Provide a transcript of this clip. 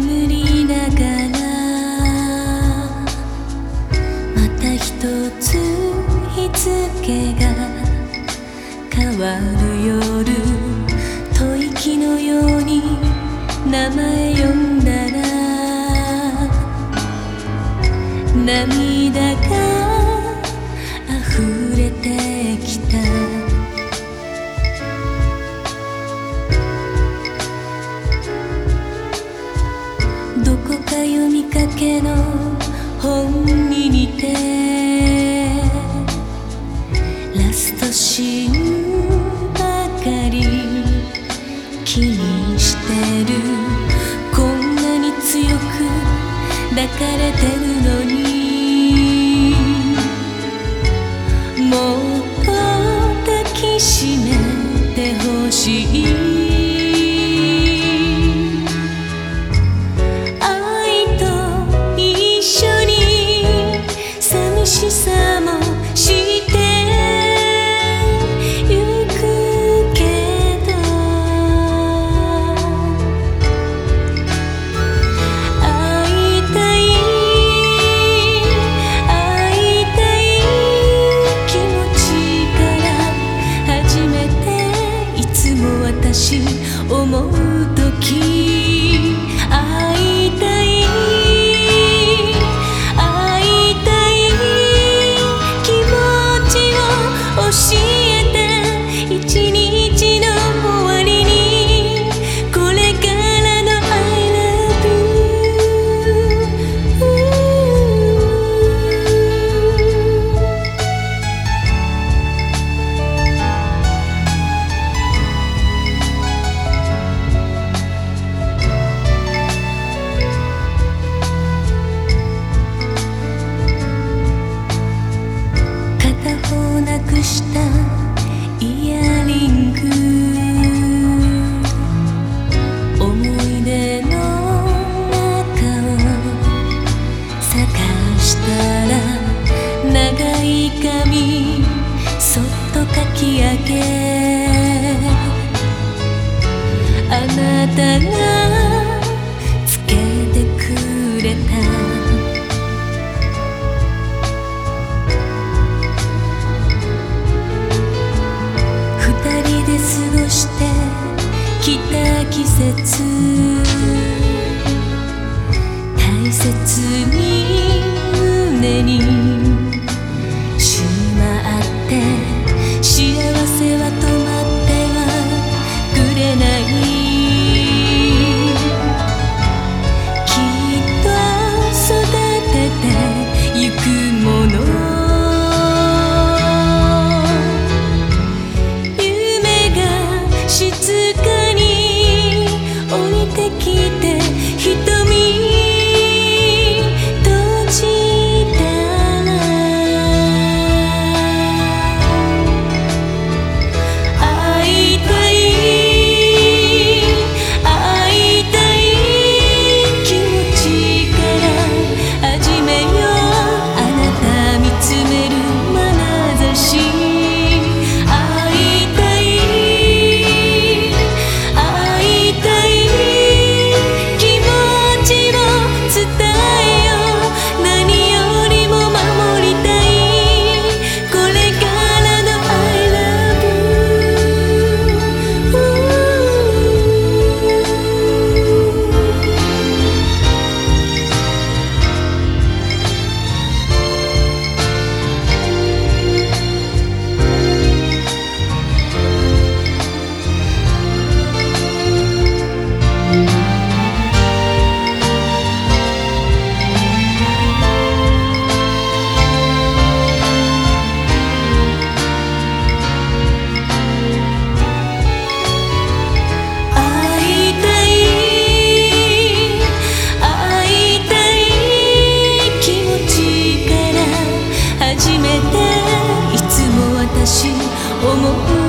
眠りながらまた一つ日付が変わる夜吐息のように名前呼んだら涙がけの本に似てラストシーンばかり気にしてるこんなに強く抱かれてるのに思う時会いたいてあなたが我们会